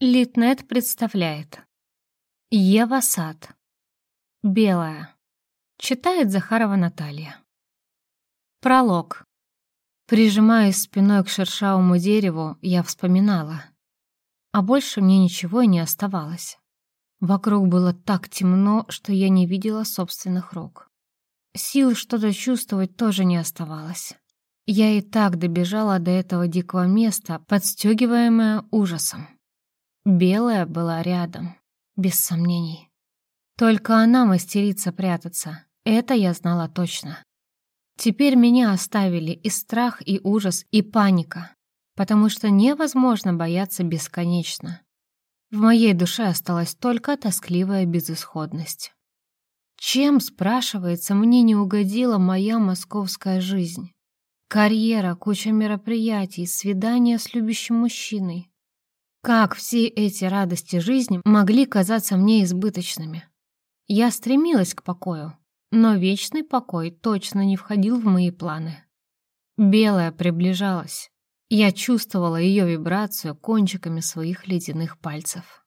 Литнет представляет. Ева Сад. Белая. Читает Захарова Наталья. Пролог. Прижимаясь спиной к шершавому дереву, я вспоминала. А больше мне ничего и не оставалось. Вокруг было так темно, что я не видела собственных рук. Сил что-то чувствовать тоже не оставалось. Я и так добежала до этого дикого места, подстегиваемая ужасом. Белая была рядом, без сомнений. Только она мастерица прятаться, это я знала точно. Теперь меня оставили и страх, и ужас, и паника, потому что невозможно бояться бесконечно. В моей душе осталась только тоскливая безысходность. Чем, спрашивается, мне не угодила моя московская жизнь? Карьера, куча мероприятий, свидания с любящим мужчиной. Как все эти радости жизни могли казаться мне избыточными? Я стремилась к покою, но вечный покой точно не входил в мои планы. Белая приближалась. Я чувствовала ее вибрацию кончиками своих ледяных пальцев.